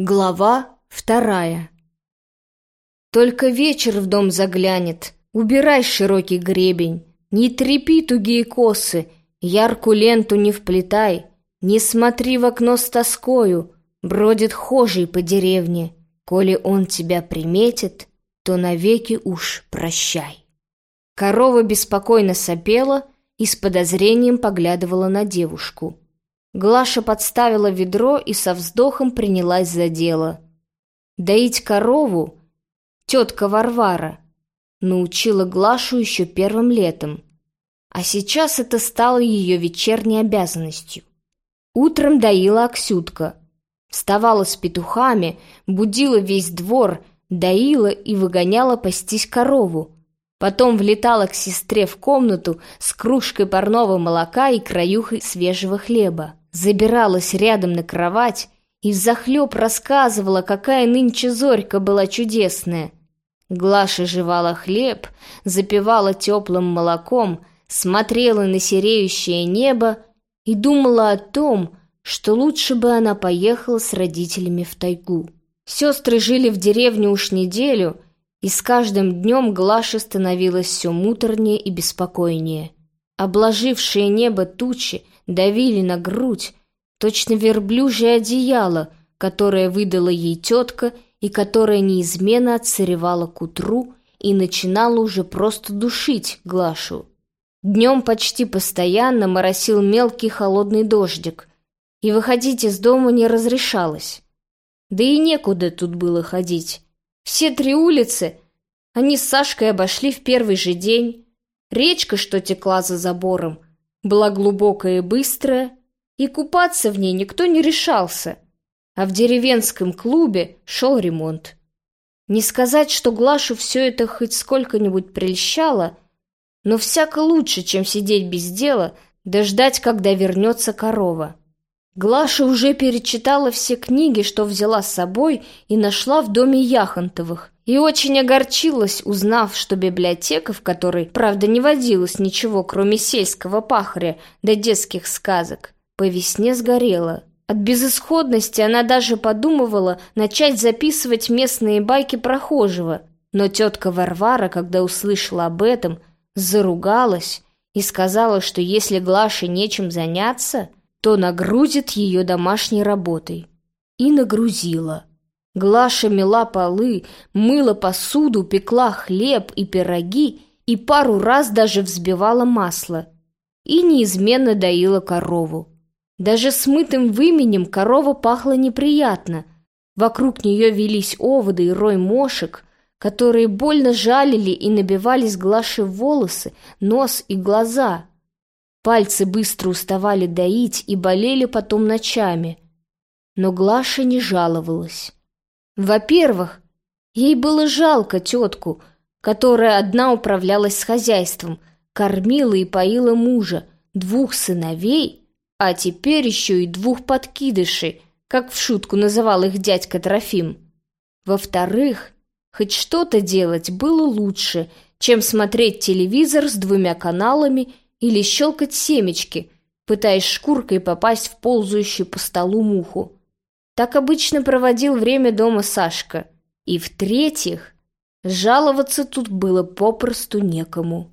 Глава вторая. Только вечер в дом заглянет, убирай широкий гребень, не трепи тугие косы, яркую ленту не вплетай, не смотри в окно с тоскою, бродит хожий по деревне, коли он тебя приметит, то навеки уж прощай. Корова беспокойно сопела и с подозрением поглядывала на девушку. Глаша подставила ведро и со вздохом принялась за дело. Доить корову тетка Варвара научила Глашу еще первым летом, а сейчас это стало ее вечерней обязанностью. Утром доила Аксютка, вставала с петухами, будила весь двор, доила и выгоняла пастись корову, Потом влетала к сестре в комнату с кружкой парного молока и краюхой свежего хлеба забиралась рядом на кровать и взахлеб рассказывала, какая нынче зорька была чудесная. Глаша жевала хлеб, запивала теплым молоком, смотрела на сереющее небо и думала о том, что лучше бы она поехала с родителями в тайгу. Сестры жили в деревне уж неделю, и с каждым днем Глаше становилось все муторнее и беспокойнее. Обложившие небо тучи давили на грудь, точно верблюжье одеяло, которое выдала ей тетка и которое неизменно отсыревало к утру и начинало уже просто душить Глашу. Днем почти постоянно моросил мелкий холодный дождик, и выходить из дома не разрешалось. Да и некуда тут было ходить. Все три улицы они с Сашкой обошли в первый же день. Речка, что текла за забором, была глубокая и быстрая, и купаться в ней никто не решался, а в деревенском клубе шел ремонт. Не сказать, что Глашу все это хоть сколько-нибудь прельщало, но всяко лучше, чем сидеть без дела, да ждать, когда вернется корова. Глаша уже перечитала все книги, что взяла с собой и нашла в доме Яхонтовых, и очень огорчилась, узнав, что библиотека, в которой, правда, не водилось ничего, кроме сельского пахаря да детских сказок, по весне сгорела. От безысходности она даже подумывала начать записывать местные байки прохожего, но тетка Варвара, когда услышала об этом, заругалась и сказала, что если Глаше нечем заняться, то нагрузит ее домашней работой. И нагрузила. Глаша мела полы, мыла посуду, пекла хлеб и пироги и пару раз даже взбивала масло. И неизменно доила корову. Даже смытым выменем корова пахла неприятно. Вокруг нее велись оводы и рой мошек, которые больно жалили и набивались Глаше волосы, нос и глаза. Пальцы быстро уставали доить и болели потом ночами. Но Глаша не жаловалась. Во-первых, ей было жалко тетку, которая одна управлялась с хозяйством, кормила и поила мужа, двух сыновей, а теперь еще и двух подкидышей, как в шутку называл их дядька Трофим. Во-вторых, хоть что-то делать было лучше, чем смотреть телевизор с двумя каналами или щелкать семечки, пытаясь шкуркой попасть в ползающую по столу муху. Так обычно проводил время дома Сашка. И в-третьих, жаловаться тут было попросту некому.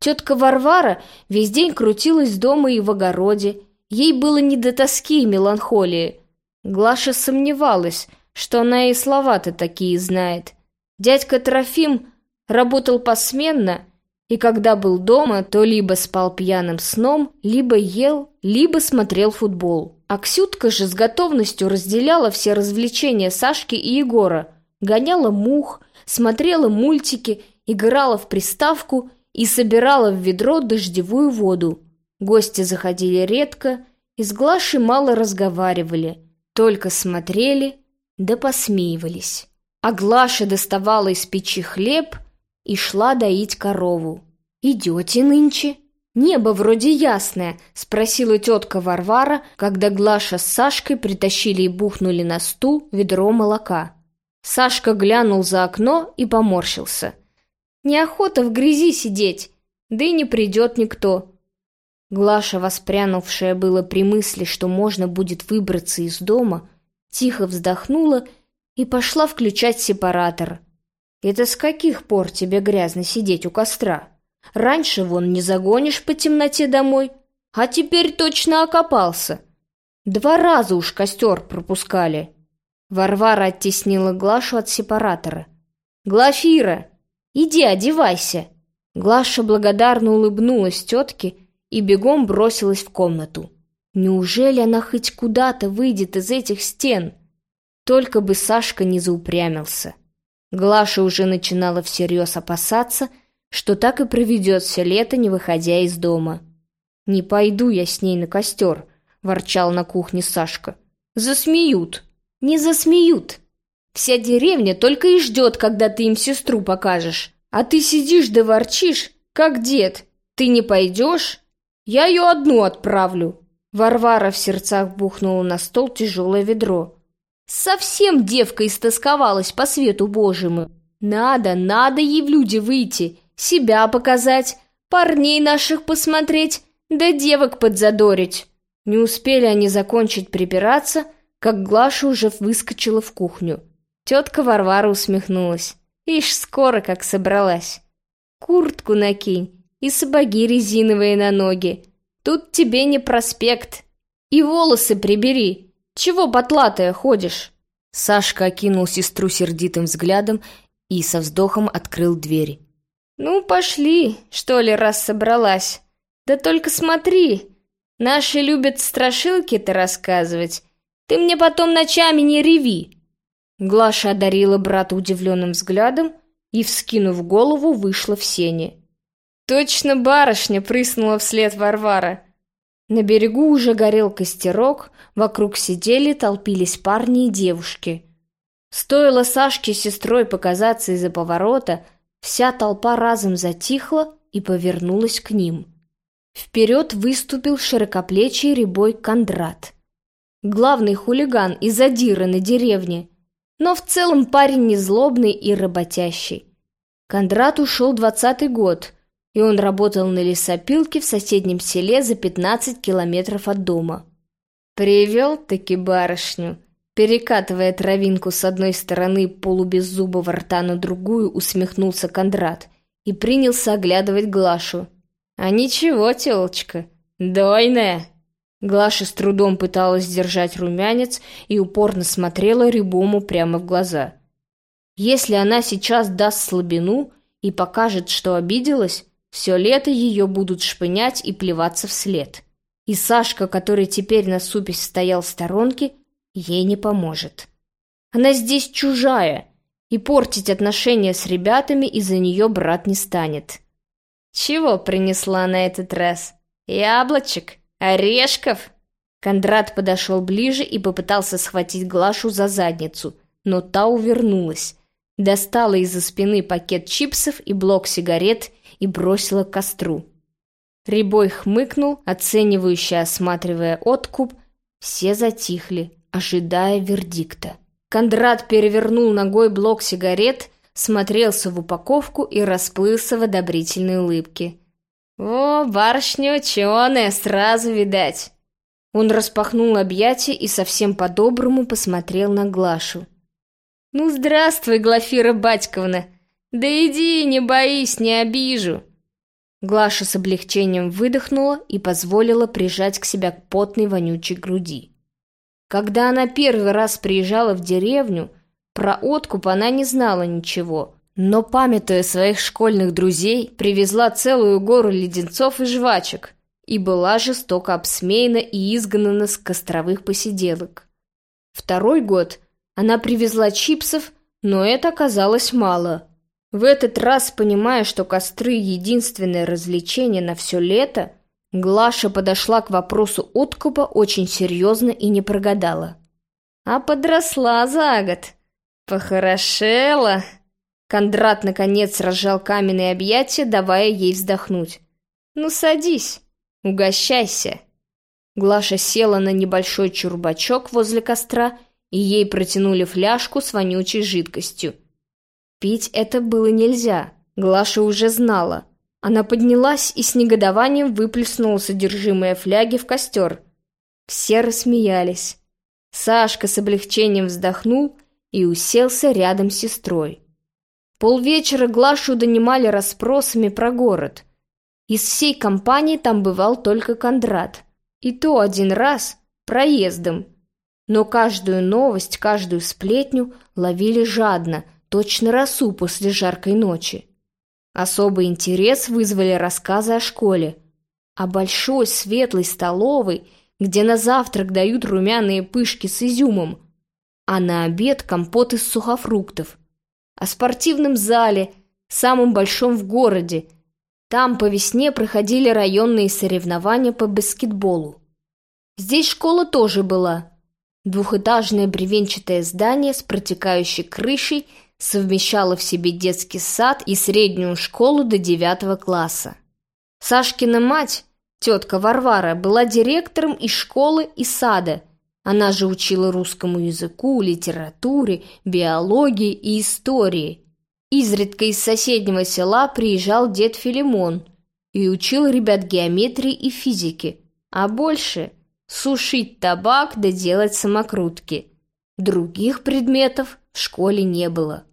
Тетка Варвара весь день крутилась дома и в огороде. Ей было не до тоски и меланхолии. Глаша сомневалась, что она и слова-то такие знает. Дядька Трофим работал посменно, и когда был дома, то либо спал пьяным сном, либо ел, либо смотрел футбол. Аксютка же с готовностью разделяла все развлечения Сашки и Егора, гоняла мух, смотрела мультики, играла в приставку и собирала в ведро дождевую воду. Гости заходили редко, и с Глашей мало разговаривали, только смотрели да посмеивались. А Глаша доставала из печи хлеб и шла доить корову. «Идете нынче?» «Небо вроде ясное», — спросила тетка Варвара, когда Глаша с Сашкой притащили и бухнули на стул ведро молока. Сашка глянул за окно и поморщился. «Неохота в грязи сидеть, да и не придет никто». Глаша, воспрянувшая было при мысли, что можно будет выбраться из дома, тихо вздохнула и пошла включать сепаратор. «Это с каких пор тебе грязно сидеть у костра? Раньше вон не загонишь по темноте домой, а теперь точно окопался. Два раза уж костер пропускали». Варвара оттеснила Глашу от сепаратора. «Глафира, иди одевайся!» Глаша благодарно улыбнулась тетке и бегом бросилась в комнату. Неужели она хоть куда-то выйдет из этих стен? Только бы Сашка не заупрямился. Глаша уже начинала всерьез опасаться, что так и проведет все лето, не выходя из дома. «Не пойду я с ней на костер», — ворчал на кухне Сашка. «Засмеют». «Не засмеют. Вся деревня только и ждет, когда ты им сестру покажешь. А ты сидишь да ворчишь, как дед. Ты не пойдешь? Я ее одну отправлю». Варвара в сердцах бухнула на стол тяжелое ведро. Совсем девка истосковалась по свету божьему. Надо, надо ей в люди выйти, себя показать, парней наших посмотреть, да девок подзадорить. Не успели они закончить припираться, как Глаша уже выскочила в кухню. Тетка Варвара усмехнулась. Ишь, скоро как собралась. Куртку накинь и сапоги резиновые на ноги. Тут тебе не проспект. И волосы прибери, чего потлатая ходишь?» Сашка окинул сестру сердитым взглядом и со вздохом открыл дверь. «Ну, пошли, что ли, раз собралась. Да только смотри, наши любят страшилки-то рассказывать. Ты мне потом ночами не реви!» Глаша одарила брата удивленным взглядом и, вскинув голову, вышла в сене. «Точно барышня!» — прыснула вслед Варвара. На берегу уже горел костерок, вокруг сидели, толпились парни и девушки. Стоило Сашке с сестрой показаться из-за поворота, вся толпа разом затихла и повернулась к ним. Вперед выступил широкоплечий рябой Кондрат. Главный хулиган и задира на деревне, но в целом парень незлобный и работящий. Кондрат ушел двадцатый год — и он работал на лесопилке в соседнем селе за 15 километров от дома. Привел-таки барышню. Перекатывая травинку с одной стороны полубеззубого рта на другую, усмехнулся Кондрат и принялся оглядывать Глашу. «А ничего, телочка, дойная!» Глаша с трудом пыталась сдержать румянец и упорно смотрела Рябому прямо в глаза. Если она сейчас даст слабину и покажет, что обиделась, все лето ее будут шпынять и плеваться вслед. И Сашка, который теперь на супесь стоял в сторонке, ей не поможет. Она здесь чужая, и портить отношения с ребятами из-за нее брат не станет. Чего принесла на этот раз? Яблочек? Орешков? Кондрат подошел ближе и попытался схватить Глашу за задницу, но та увернулась. Достала из-за спины пакет чипсов и блок сигарет и бросила к костру. Рябой хмыкнул, оценивающе осматривая откуп. Все затихли, ожидая вердикта. Кондрат перевернул ногой блок сигарет, смотрелся в упаковку и расплылся в одобрительной улыбке. «О, барышня ученая, сразу видать!» Он распахнул объятия и совсем по-доброму посмотрел на Глашу. «Ну, здравствуй, Глафира Батьковна! Да иди, не боись, не обижу!» Глаша с облегчением выдохнула и позволила прижать к себя к потной вонючей груди. Когда она первый раз приезжала в деревню, про откуп она не знала ничего, но, памятуя своих школьных друзей, привезла целую гору леденцов и жвачек и была жестоко обсмеяна и изгнана с костровых посиделок. Второй год – она привезла чипсов, но это оказалось мало. В этот раз, понимая, что костры — единственное развлечение на все лето, Глаша подошла к вопросу откупа очень серьезно и не прогадала. А подросла за год. Похорошела. Кондрат, наконец, разжал каменные объятия, давая ей вздохнуть. «Ну, садись, угощайся». Глаша села на небольшой чурбачок возле костра и ей протянули фляжку с вонючей жидкостью. Пить это было нельзя, Глаша уже знала. Она поднялась и с негодованием выплеснула содержимое фляги в костер. Все рассмеялись. Сашка с облегчением вздохнул и уселся рядом с сестрой. Полвечера Глашу донимали расспросами про город. Из всей компании там бывал только Кондрат. И то один раз проездом. Но каждую новость, каждую сплетню ловили жадно, точно росу после жаркой ночи. Особый интерес вызвали рассказы о школе, о большой светлой столовой, где на завтрак дают румяные пышки с изюмом, а на обед компот из сухофруктов, о спортивном зале, самом большом в городе. Там по весне проходили районные соревнования по баскетболу. Здесь школа тоже была. Двухэтажное бревенчатое здание с протекающей крышей совмещало в себе детский сад и среднюю школу до девятого класса. Сашкина мать, тетка Варвара, была директором и школы, и сада. Она же учила русскому языку, литературе, биологии и истории. Изредка из соседнего села приезжал дед Филимон и учил ребят геометрии и физике, а больше – сушить табак да делать самокрутки. Других предметов в школе не было.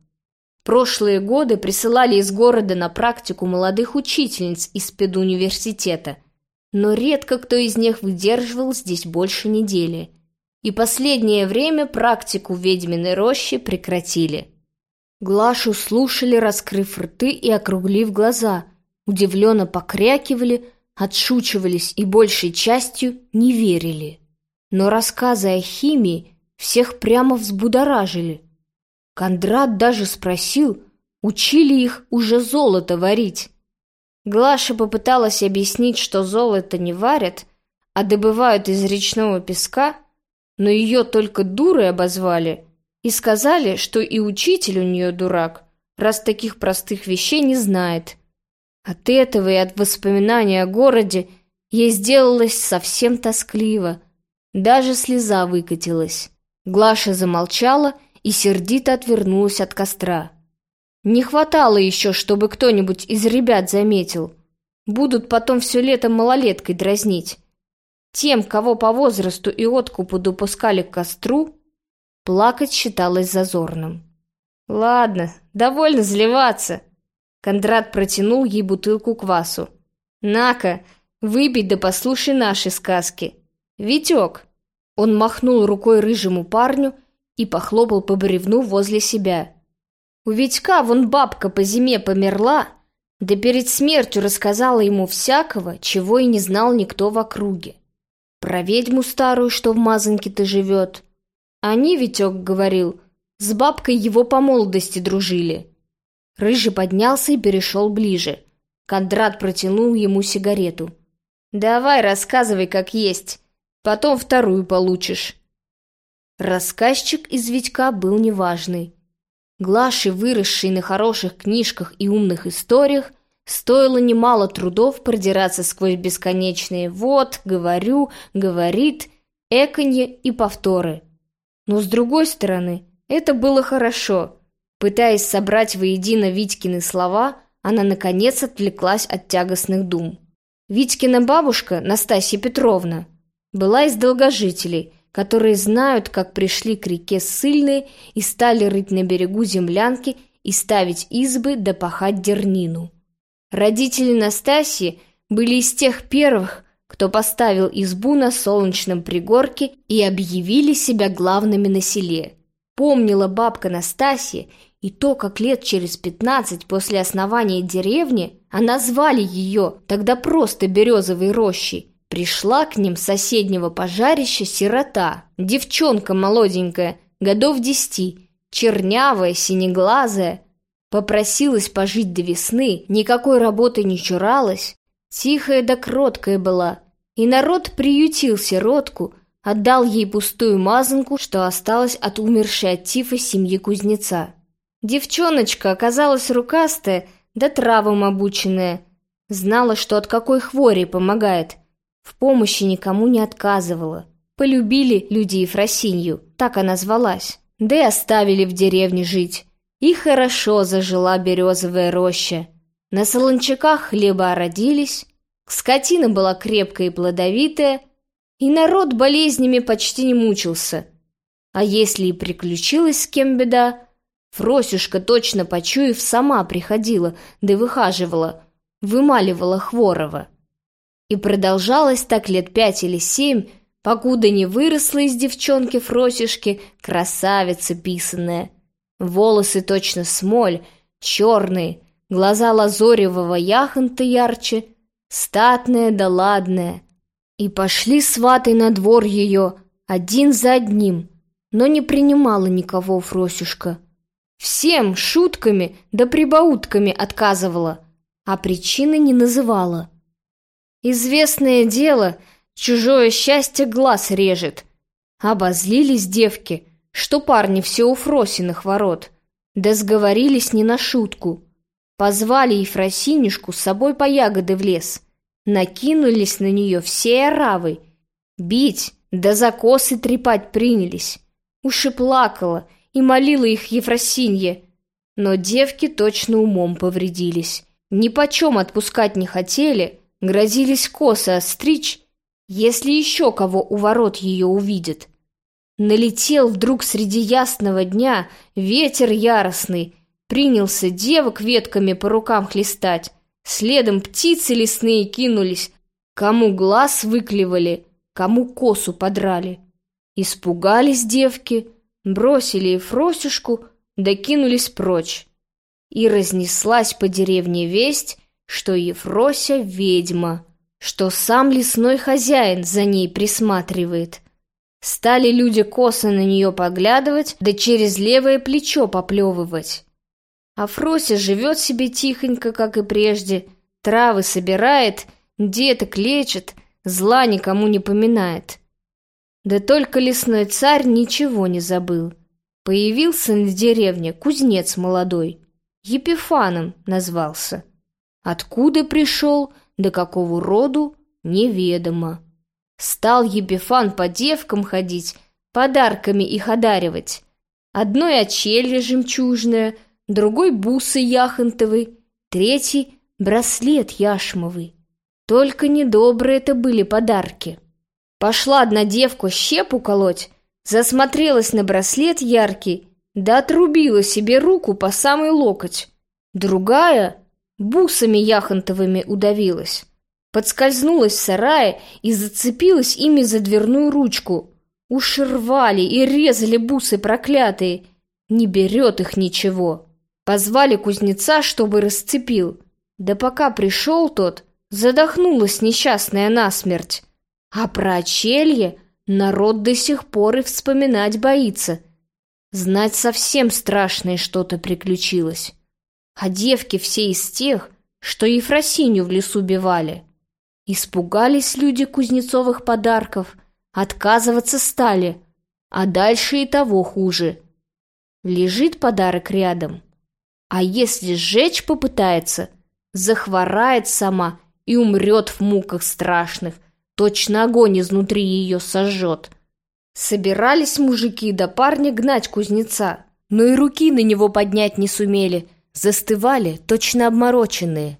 Прошлые годы присылали из города на практику молодых учительниц из педуниверситета, но редко кто из них выдерживал здесь больше недели. И последнее время практику ведьминой роще прекратили. Глашу слушали, раскрыв рты и округлив глаза, удивленно покрякивали, отшучивались и большей частью не верили. Но рассказы о химии всех прямо взбудоражили. Кондрат даже спросил, учили их уже золото варить. Глаша попыталась объяснить, что золото не варят, а добывают из речного песка, но ее только дурой обозвали и сказали, что и учитель у нее дурак, раз таких простых вещей не знает. От этого и от воспоминаний о городе ей сделалось совсем тоскливо, даже слеза выкатилась. Глаша замолчала и сердито отвернулась от костра. Не хватало еще, чтобы кто-нибудь из ребят заметил. Будут потом все лето малолеткой дразнить. Тем, кого по возрасту и откупу допускали к костру, плакать считалось зазорным. «Ладно, довольно заливаться!» Кондрат протянул ей бутылку квасу. «На-ка, выпей да послушай наши сказки. Витек!» Он махнул рукой рыжему парню и похлопал по бревну возле себя. У Витька вон бабка по зиме померла, да перед смертью рассказала ему всякого, чего и не знал никто в округе. Про ведьму старую, что в мазанке-то живет. Они, Витек говорил, с бабкой его по молодости дружили. Рыжий поднялся и перешел ближе. Кондрат протянул ему сигарету. «Давай, рассказывай, как есть. Потом вторую получишь». Рассказчик из Витька был неважный. Глаше, выросшей на хороших книжках и умных историях, стоило немало трудов продираться сквозь бесконечные «вот», «говорю», «говорит», «эканье» и повторы. Но с другой стороны, это было хорошо. Пытаясь собрать воедино Витькины слова, она наконец отвлеклась от тягостных дум. Витькина бабушка, Настасья Петровна, была из долгожителей – которые знают, как пришли к реке Ссыльные и стали рыть на берегу землянки и ставить избы да пахать дернину. Родители Настасьи были из тех первых, кто поставил избу на солнечном пригорке и объявили себя главными на селе. Помнила бабка Настасья и то, как лет через пятнадцать после основания деревни, а назвали ее тогда просто Березовой рощей, Пришла к ним соседнего пожарища сирота, девчонка молоденькая, годов десяти, чернявая, синеглазая. Попросилась пожить до весны, никакой работы не чуралась, тихая да кроткая была. И народ приютил сиротку, отдал ей пустую мазанку, что осталось от умершей от тифа семьи кузнеца. Девчоночка оказалась рукастая, да травам обученная. Знала, что от какой хвори помогает – в помощи никому не отказывала. Полюбили люди Ефросинью, так она звалась. Да и оставили в деревне жить. И хорошо зажила березовая роща. На солончаках хлеба родились, скотина была крепкая и плодовитая, и народ болезнями почти не мучился. А если и приключилась с кем беда, Фросюшка, точно почуяв, сама приходила, да выхаживала, вымаливала Хворова. И продолжалось так лет пять или семь, покуда не выросла из девчонки Фросюшки красавица писанная. Волосы точно смоль, черные, глаза лазоревого яхонта ярче, статная да ладная. И пошли сваты на двор ее, один за одним, но не принимала никого Фросюшка. Всем шутками да прибаутками отказывала, а причины не называла. Известное дело, чужое счастье глаз режет. Обозлились девки, что парни все у Фросиных ворот, да сговорились не на шутку. Позвали Ефросинюшку с собой по ягоды в лес. Накинулись на нее все оравы. Бить, да за косы трепать принялись. Уши плакала и молила их Ефросинье. Но девки точно умом повредились. Ни почем отпускать не хотели, грозились косы остричь, если еще кого у ворот ее увидят. Налетел вдруг среди ясного дня ветер яростный, принялся девок ветками по рукам хлестать, следом птицы лесные кинулись, кому глаз выклевали, кому косу подрали. Испугались девки, бросили Ефросюшку, да кинулись прочь. И разнеслась по деревне весть, что Ефрося ведьма, что сам лесной хозяин за ней присматривает. Стали люди косо на нее поглядывать, да через левое плечо поплевывать. А Фрося живет себе тихонько, как и прежде, травы собирает, деток лечит, зла никому не поминает. Да только лесной царь ничего не забыл. Появился на деревне кузнец молодой. Епифаном назвался. Откуда пришел, до какого роду, неведомо. Стал Епифан по девкам ходить, подарками их одаривать. Одной очелье жемчужное, другой бусы яхонтовый, третий браслет яшмовый. Только недобрые это были подарки. Пошла одна девка щепу колоть, засмотрелась на браслет яркий, да отрубила себе руку по самый локоть. Другая бусами яхонтовыми удавилась, подскользнулась в сарае и зацепилась ими за дверную ручку. Уши рвали и резали бусы проклятые, не берет их ничего. Позвали кузнеца, чтобы расцепил. Да пока пришел тот, задохнулась несчастная насмерть. А про очелье народ до сих пор и вспоминать боится. Знать совсем страшное что-то приключилось. А девки все из тех, что Ефросинью в лесу бивали. Испугались люди кузнецовых подарков, отказываться стали, а дальше и того хуже. Лежит подарок рядом, а если сжечь попытается, захворает сама и умрет в муках страшных, Точно огонь изнутри ее сожжет. Собирались мужики да парня гнать кузнеца, но и руки на него поднять не сумели, застывали, точно обмороченные.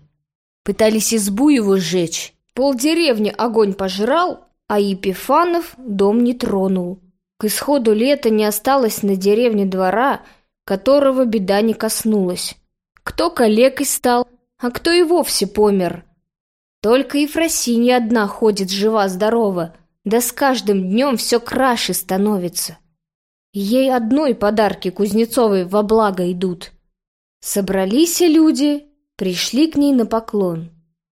Пытались избу его сжечь. Полдеревни огонь пожрал, а Епифанов дом не тронул. К исходу лета не осталось на деревне двора, которого беда не коснулась. Кто калекой стал, а кто и вовсе помер. Только Ефросинья одна ходит жива-здорова, да с каждым днем все краше становится. Ей одной подарки Кузнецовой во благо идут. Собрались люди, пришли к ней на поклон.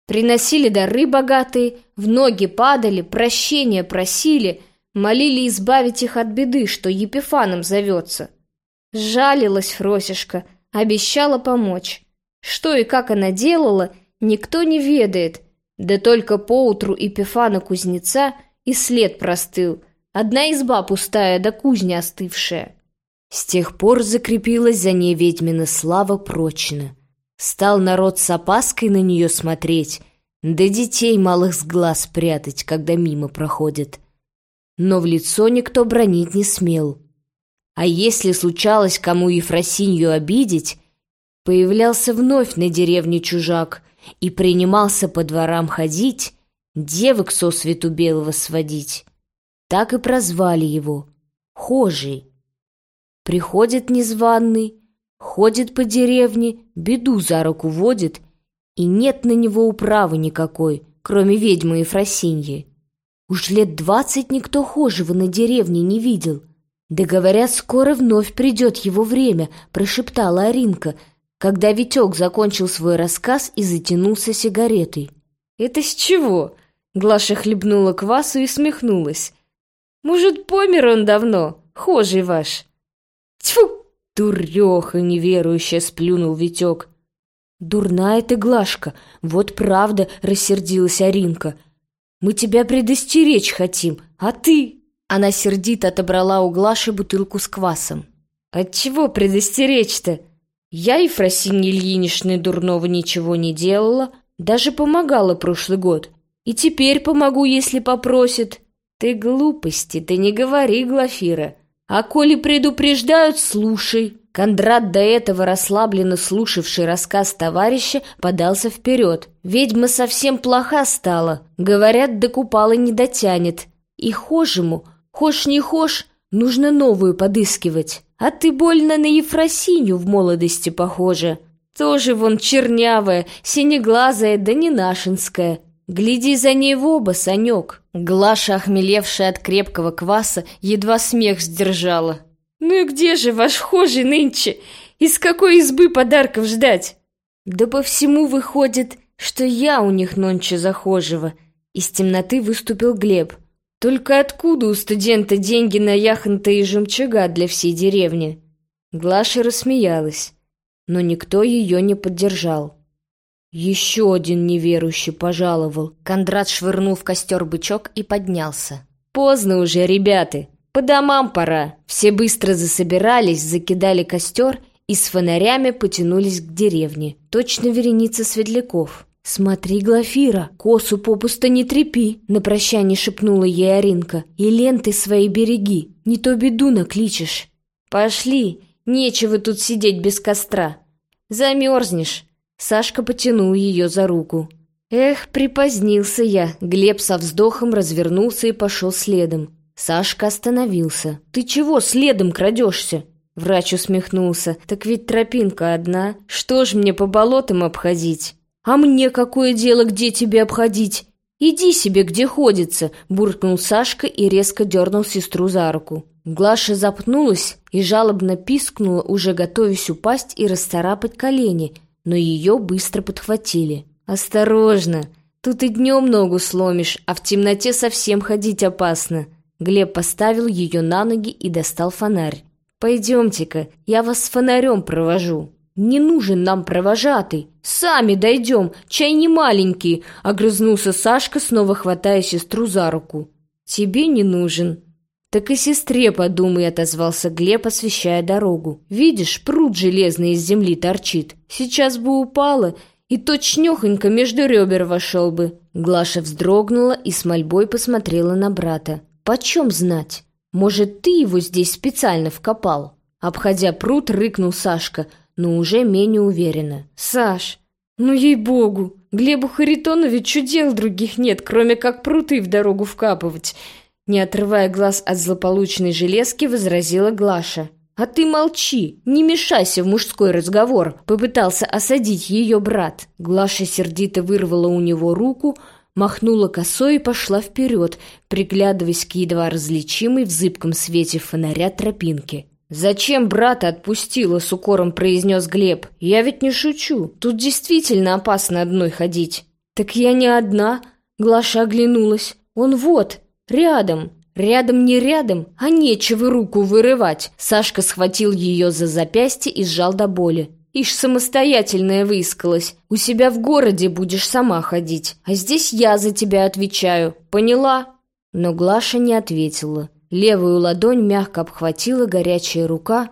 Приносили дары богатые, в ноги падали, прощения просили, молили избавить их от беды, что Епифаном зовется. Жалилась Фросишка, обещала помочь. Что и как она делала, никто не ведает — да только поутру Епифана кузнеца и след простыл, одна изба пустая да кузня остывшая. С тех пор закрепилась за ней ведьмина слава прочно. Стал народ с опаской на нее смотреть, да детей малых с глаз прятать, когда мимо проходят. Но в лицо никто бронить не смел. А если случалось кому Ефросинью обидеть, появлялся вновь на деревне чужак — и принимался по дворам ходить, девок со свету белого сводить. Так и прозвали его — Хожий. Приходит незваный, ходит по деревне, беду за руку водит, и нет на него управы никакой, кроме ведьмы Ефросиньи. Уж лет двадцать никто хожего на деревне не видел. Да говорят, скоро вновь придет его время, прошептала Аринка, когда Витек закончил свой рассказ и затянулся сигаретой. «Это с чего?» Глаша хлебнула квасу и смехнулась. «Может, помер он давно, хожий ваш?» «Тьфу!» — дуреха неверующая сплюнул Витек. «Дурная ты, Глашка, вот правда!» — рассердилась Аринка. «Мы тебя предостеречь хотим, а ты...» Она сердито отобрала у Глаши бутылку с квасом. «Отчего предостеречь-то? Я и Фросине Ильиничны дурного ничего не делала, даже помогала прошлый год. И теперь помогу, если попросит. Ты глупости, ты не говори, Глафира. А коли предупреждают, слушай». Кондрат, до этого расслабленно слушавший рассказ товарища, подался вперед. «Ведьма совсем плоха стала. Говорят, до купала не дотянет. И хожему, хошь не хошь, нужно новую подыскивать. А ты больно на Ефросинью в молодости похожа. Тоже вон чернявая, синеглазая, да не нашинская. Гляди за ней в оба, Санек!» Глаша, охмелевшая от крепкого кваса, едва смех сдержала. «Ну и где же ваш хожий нынче? Из какой избы подарков ждать?» «Да по всему выходит, что я у них нонче захожего». Из темноты выступил Глеб. «Только откуда у студента деньги на яхонта и жемчуга для всей деревни?» Глаша рассмеялась, но никто ее не поддержал. Еще один неверующий пожаловал. Кондрат швырнул в костер бычок и поднялся. «Поздно уже, ребята. По домам пора». Все быстро засобирались, закидали костер и с фонарями потянулись к деревне. Точно вереница светляков. «Смотри, Глафира, косу попусто не трепи!» На прощание шепнула ей Аринка. «И ленты свои береги, не то беду накличешь». «Пошли, нечего тут сидеть без костра. Замерзнешь». Сашка потянул ее за руку. Эх, припозднился я. Глеб со вздохом развернулся и пошел следом. Сашка остановился. «Ты чего следом крадешься?» Врач усмехнулся. «Так ведь тропинка одна. Что ж мне по болотам обходить?» «А мне какое дело, где тебе обходить?» «Иди себе, где ходится!» — буркнул Сашка и резко дернул сестру за руку. Глаша запнулась и жалобно пискнула, уже готовясь упасть и расцарапать колени — но ее быстро подхватили. «Осторожно! Тут и днем ногу сломишь, а в темноте совсем ходить опасно!» Глеб поставил ее на ноги и достал фонарь. «Пойдемте-ка, я вас с фонарем провожу». «Не нужен нам провожатый. Сами дойдем, чай не маленький», — огрызнулся Сашка, снова хватая сестру за руку. «Тебе не нужен», «Так и сестре подумай», — отозвался Глеб, освещая дорогу. «Видишь, пруд железный из земли торчит. Сейчас бы упала, и точнёхонько между ребер вошел бы». Глаша вздрогнула и с мольбой посмотрела на брата. «Почем знать? Может, ты его здесь специально вкопал?» Обходя пруд, рыкнул Сашка, но уже менее уверенно. «Саш, ну ей-богу, Глебу Харитоновичу дел других нет, кроме как пруты в дорогу вкапывать. Не отрывая глаз от злополучной железки, возразила Глаша. «А ты молчи, не мешайся в мужской разговор», — попытался осадить ее брат. Глаша сердито вырвала у него руку, махнула косой и пошла вперед, приглядываясь к едва различимой в зыбком свете фонаря тропинке. «Зачем брата отпустила?» — с укором произнес Глеб. «Я ведь не шучу. Тут действительно опасно одной ходить». «Так я не одна», — Глаша оглянулась. «Он вот, «Рядом! Рядом не рядом, а нечего руку вырывать!» Сашка схватил ее за запястье и сжал до боли. «Ишь, самостоятельная выискалась. У себя в городе будешь сама ходить, а здесь я за тебя отвечаю. Поняла?» Но Глаша не ответила. Левую ладонь мягко обхватила горячая рука,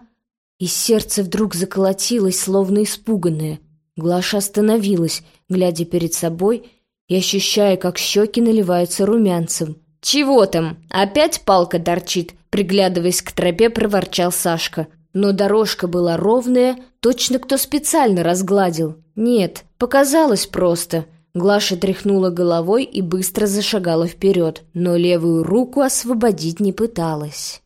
и сердце вдруг заколотилось, словно испуганное. Глаша остановилась, глядя перед собой и ощущая, как щеки наливаются румянцем. «Чего там? Опять палка торчит?» Приглядываясь к тропе, проворчал Сашка. Но дорожка была ровная, точно кто специально разгладил. Нет, показалось просто. Глаша тряхнула головой и быстро зашагала вперед, но левую руку освободить не пыталась.